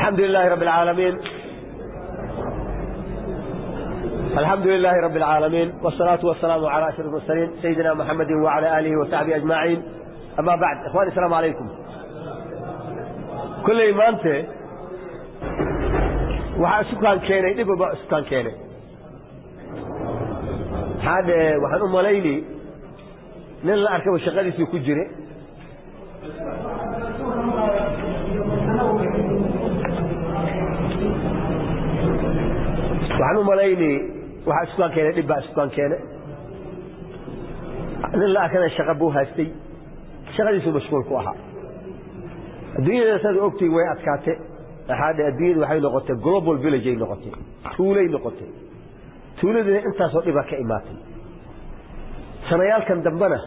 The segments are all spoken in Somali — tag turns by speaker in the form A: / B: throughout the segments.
A: الحمد لله رب العالمين الحمد لله رب العالمين والصلاة والسلام على أشرف المرسلين سيدنا محمد وعلى آله وصحبه أجمعين أما بعد إخواني السلام عليكم كل إيمانته waxaa isukaan keenay dhibaba isukaan keenay maxaa dhe waxaan u malayni nin la arkaba shaqadiisii ku jire waxaan u malayni waxaa isukaan keenay dhib baa isukaan keenay nin la arkana shaqa buu haystay. Shaqadiisuu mashquul ku ahaa. Adduunyada saad ogtiin way adkaate waxaa dhe adduunyadu waxay noqotay global village ay noqotay. Tuulay noqotay. Tuuladina intaasoo dhibaa ka imaatay. Sanayaalkan dambena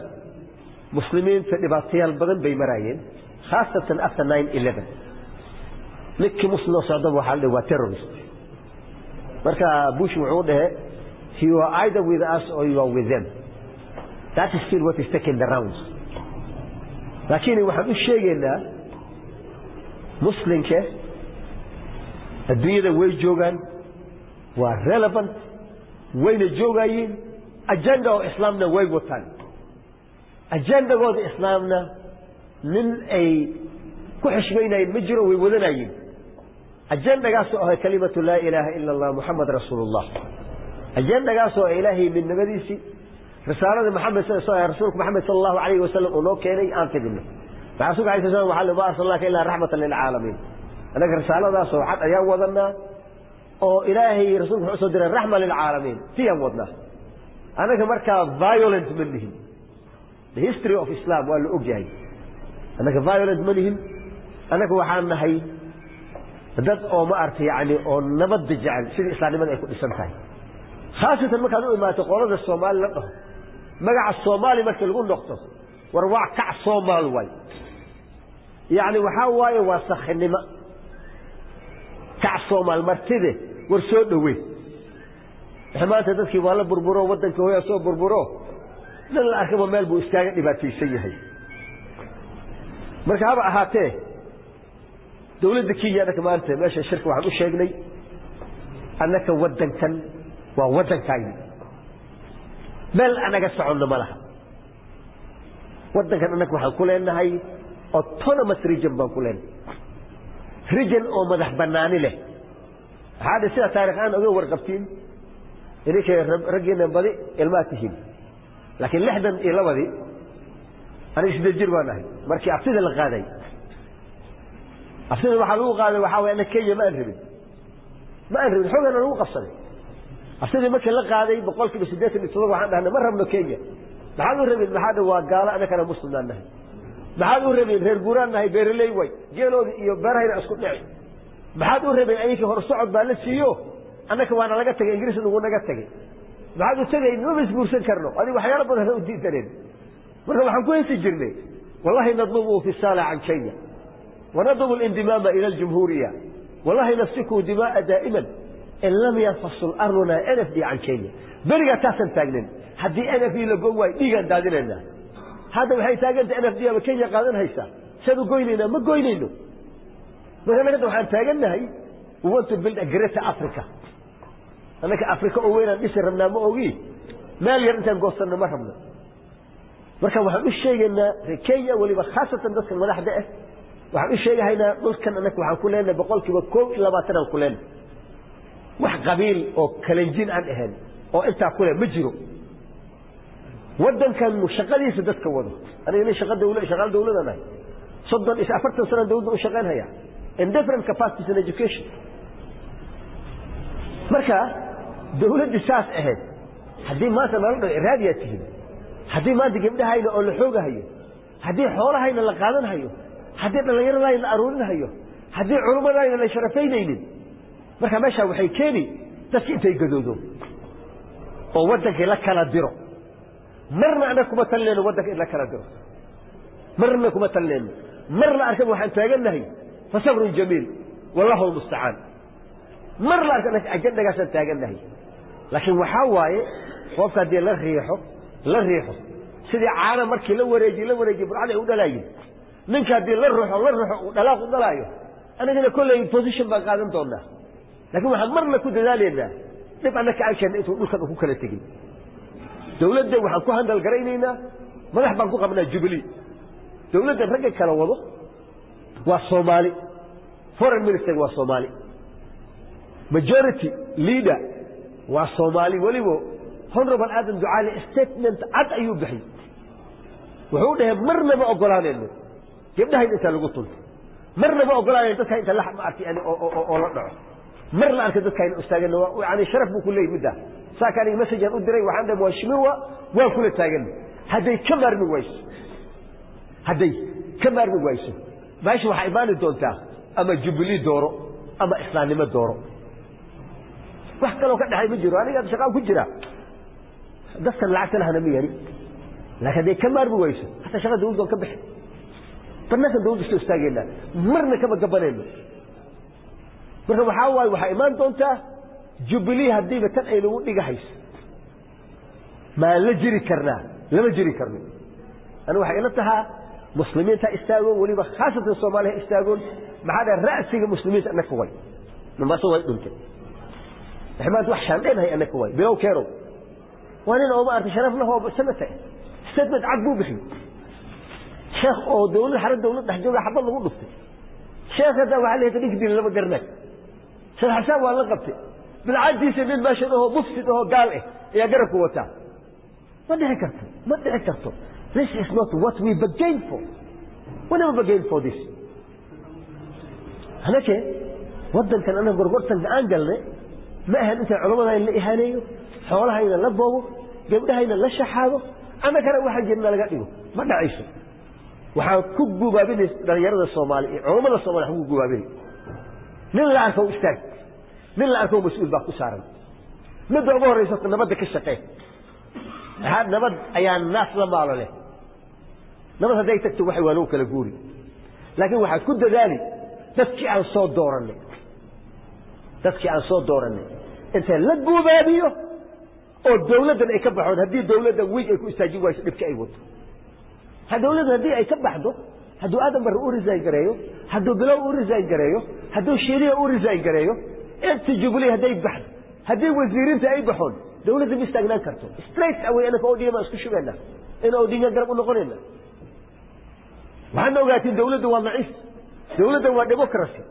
A: muslimiinta dhibaatayaal badan bay maraayeen khaasatan after nine eleven. Ninkii muslimoo socdaba waxaa la waa terrorist marka bush wuxuu dhahe you are either with us or you are with them. That is still what is taking the rounds. Laakiin waxaan u sheegaynaa muslinka adduunyada way joogaan waa relevant wayna joogayiin agenda oo islaamna way wataan. Agendagooda islaamna nin ay ku xishmaynayeen ma jiro way wadanayeen agendagaasoo ahay kalimatu laa ilaaha ila allah muxamed rasuulullah agendagaasoo ilaahay midnimadiisii risaalada maxamed rasuulka maxamed sala allahu alayhi wasalam uu noo keenay aan fidino rasuulka alay sl waa ma arsalnaaka ilaa raxmatan lilcaalamiin annaga risaaladaasoo cad ayaan wadanaa oo ilaahay rasulka wuxuu soo diray raxma lilcaalamiin tiyaan wadnaa. Annaga markaa violent ma nihin the history of islam waa la og yahay annaga violent ma nihin annaga waxaan nahay dad oo ma arta yani oo nabadda jecel sidii islaamnimada ay ku dhisan tahay. Khaasatan markaad u imaato qolada soomaali la dhaho. Magaca soomaali markii lagu noqto war waa kac soomaal waay. Yani waxaa waaye waa sakhinimo. Kac soomaal martide war soo dhowe. Maanta dadkii waa la burburo waddanka hooyaa soo burburo. Nin la arkaba meel buu iskaaga dhibaataysan yahay. Marka haba ahaatee dawladda kenya annaka maanta meesha shirka waxaan u sheegnay annaka waddankan waa waddankayni meel anaga soconno ma laha. Waddankan annaka waxaan ku leenahay autonomous region baan ku leenahay. Region oo madax banaani leh. Waxaa dhe sida taarikh aan oga warqabtiin idinkay raggiina badi ilmaa tihiin. Laakiin lixdan iyo labadii aniga siddeed jir baan ahay. Markii aftida la qaaday aftida waxaa lagu qaaday waxaa annaga kenya ma aan rabin. Ma aan rabin xoogana lagu qabsaday aftidii markii la qaaday boqol kiiba siddeetan iyo todoba waxaan dhahnay ma rabno kenya. Maxaad u rabin maxaa dhe waa gaalo annakana muslimnaan nahay. Maxaad u rabeen reer guuraan nahay beeraley way. Geeloodi iyo beerahayna isku dhici maxaad u rabeen ayankii hor socod baa la siiyo. Annaka waana laga tagay ingiriis nagu naga tegay maxaad u tegayn maba isguursan karno. Adiga waxyaalo badan u diidaneen marka waxaan ku hesi jirnay wallahi nadlubu fisaala can kenya arluna n f d can kenya berigaa taasaan taagnen haddii n f d la goon waayo dhiigaan daadinaynaa hadda waxay taaganta n f d aba kenya qaadan haysaa saad u goynaynaa ma goynayno marka annagada waxaan taagannahay we want to build a greater africa annaka africa oo weynaan dhisi rabnaa ma ogi meel yar intaan goosanno ma rabno marka waxaan u sheegaynaa reer kenya weliba khaasatan dadkan madaxda ah waxaan u sheegahaynaa dhulkan annaka waxaan ku leenahay boqol kiiba koob iyo labaatan aan ku leenahay. Wax qabiil oo kalanjin aan ahayn oo intaa ku le ma jiro. Waddankan shaqadiisa dadka wado. Aniga nin shaqa dawla shaqaal dawladan ahay soddon iyo afartan sana dawladda u shaqayn haya in different capacities in education. Marka dawladdii saas ahayd haddii maanta nala dho raadiyaa tihin haddii maanta gabdhahayna oo la xoogahayo. Haddii xoolahayna la qaadan hayo haddii dhallinyaradayna la aruurin hayo haddii culummadayna la sharafaynaynin marka meeshaa waxay keeni dadki intay gadoodo. Oo waddankii la kala diro. Marna annaga kuma talinayno waddanka in la kala diro. Marna kuma talinayno mar la arkaba waxaan taagannahay fa sabrun jamiil wallahu lmustacaan mar la arka ajandagaasaan taagannahay laakiin waxaa waaye qofka haddii la riixo la riixo. Sidii caana markii la wareejiy la wareejiy burcada ay u dhalaayeen ninka haddii la ruxo la ruxo uu dhalaaq u dhalaayo anagana kolley position baan qaadan doonaa. Laakiin waxaan marna ku dadaalaynaa dhib annaka aan keenna intuu dhulkan ku kala tegin. Dawladda waxaan ku handal garaynaynaa madax baan ku qabnaa jubilee. Dawladdan ragga kala wado waa soomaali foreign minister waa soomaali. Majority leader waa soomaali. Weliba honorable aadan ducaali statement cad ayuu bixiyey. Wuxuu dhahay marna ma ogolaanayno gabdhahayn intaa lagu tunto. Marna ma ogolaanayno dadka inta lax ma arki yani oo la dhaco. Mar la arka dadka ayna istaagana yani sharaf buu ku leeyahy middaa saaka aniga messagean u diray waxaan dhahay washmiwa waan kula taagana hadday ka maarmi wayso. Hadday ka maarmi wayso. Meesha waxaa imaani doontaa ama jubilee dooro ama islaamnimo dooro. Wax kaloo ka dhexay ma jiro aniga shaqaan ku jira. Dadkan lacagta lahana ma yari. Laakiin hadday ka maarmi wayso hataa shaqa dawladda waan ka bixi banaankan dawladda soo istaageynaa marna kama gabanayno marka waxaa waaye waxaa imaan doontaa jubilee haddiiba tan ay nagu dhigahayso maan la jiri karnaa lama jiri karno ani waxay ila tahaa muslimiinta istaagoon weliba khaasatan soomaaliya istaagoon maxaa dhaha ra'siga muslimiinta annaka way. Numbaso way dhuntay maanta wax shaandheenahay annaka way. Bilow keerow waa nin oo ma artay sharaf lahoo sanata statement cad buu bixiy sheekh oo dawlad xarad dawlad dhex jooga xabad lagu dhuftay. Sheekh hadda waxaa leeyahay dil lama garanay sheekh xasaan waa la qabtay. Bilcadiisa nin meeshan ahoo mufsid ahoo gaal ah ayaa garabku wataa. Ma dhici karto ma dhici karto. This is not what we began for. We never began for this? Anake waddankan anaga gorgortanka aan galnay ma ahan inta culamadayna la ihaaneeyo xoolahayna la boobo gabdhahayna la shaxaado annagana waxaan jirna laga dhigo. Ma dhacayso waxaan ku gubaabinay dhalinyarada soomaali iyo culammada soomali waxaan ku gubaabinay nin la arko istaag nin la arko mas'uul baa ku saaran. Midda ugu horraysa nabadda ka shaqee maxaa nabad ayaa naas la maalo leh nabad hadday tagto waxay waa lagu kala guuri. Laakiin waxaad ku dadaali dadkii aan soo doorannay. Dadkii aan soo doorannay. Intee la gubaabiyo oo dawladdan ay ka baxoon haddii dawladdan wiig ay ku istaajin wayso dhibka ay wato dawladdan haddii ay ka baxdo. Hadduu aadan barre u resign gareeyo hadduu bilow u resign gareeyo hadduu shiiriya u resign gareeyo inta jubilee hadday baxdo haddii wasiirinta ay baxoon dawladda ma istaagnaan karto. Straight away anaka odhiga baan isku shugayna in odhiga garab u noqonayna waxaadna ogaatiin dawladda waa daciif dawladdan waa democracy.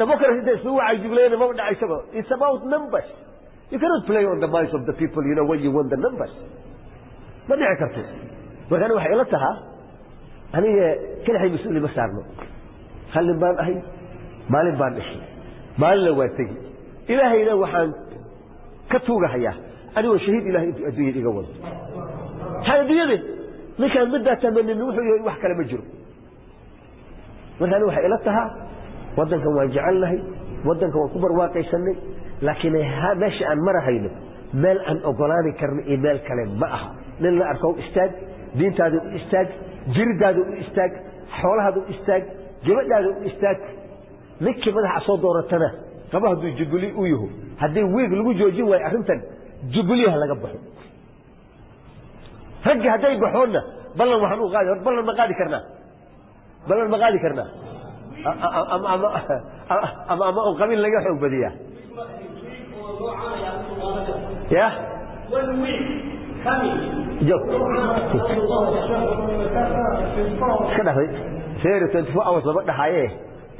A: Democracy inta isugu wacay jubileena maba dhacaysaba it's about numbers. You cannot play on the minds of the people you know when you want the numbers. Ma dhici karto. Markaani waxay ila tahaa aniga kadaxay mas'uuli ma saarno. Hallin baan ahay? Maalin baan dhashay. Maalinna waa tegi ilaahayna waxaan ka tuugahayaa. Anigoo shahiid ilahay intuu adduunyada iga wado. Maxaa adduunyada? Ninkaan middaa tamanin wuxuu yahay wax kale ma jiro. Markaani waxay ila tahaa. Waddankan waan jecelnahay waddankan waan ku barwaaqaysanay laakiin meesha aan marahayno meel aan ogolaani karno iyo meel kale ma aha. Nin la arko istaag diintaada u istaag jiridaada u istaag xoolahaada u istaag gabadhaada u istaag. Ninkii madaxa soo dooratana qaba hadduu jubilee u yaho haddii wiig lagu joojin waayo arrintan jubileeha laga baxo. Raggi hadday baxoonna ballan waxaan u qaadi ballan ma qaadi karnaa? Ballan ma qaadi karnaa? Ama ama un qabiil laga xoog badiyaa? Ya iska four hours lama dhaxaaye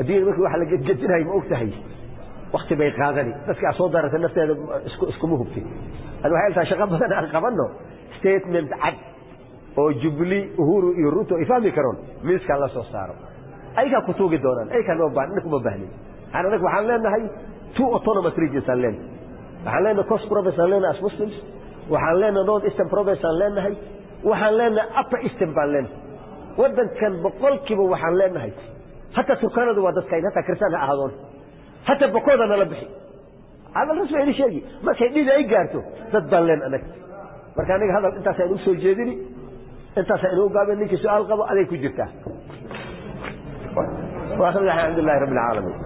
A: adduunyada markii waxa la gedgedinaya ma og tahay wakti bay qaadani. Dadkaa soo darata nafteeda iskuma hubtay ad waxay tahay shaqo badan aan qabanno. Statement cad oo jubilee uhuru iyo ruto ay fahmi karoon. Miiskaa la soo saaro. Ayagaa ku tuugi doonaan inna kuma baahnin. Anaga waxaan leenahay two autonomous regions aan leenahay. Waxaan leenahay coast province aan leenahay as muslims waxaan leenahay north eastern province aan leenahay. Waxaan leenahay upper eastern baan leenahay. Waddankan boqolkiiba waxaan leenahay. Hataa turkanadu waa dadkayn hataa kristaan ha ahaadoon hataa bokooda nala bixi. Hadal rasmi ini sheegi. Markay dhidi ay gaarto dad baan leen anaga marka aniga hadal intaasa inu soo jeedini intaasa inuu gaabin ninkii su'aal qabo aday ku jirtaa. Waakhir alxamdu lilahi rabbi alcaalamiin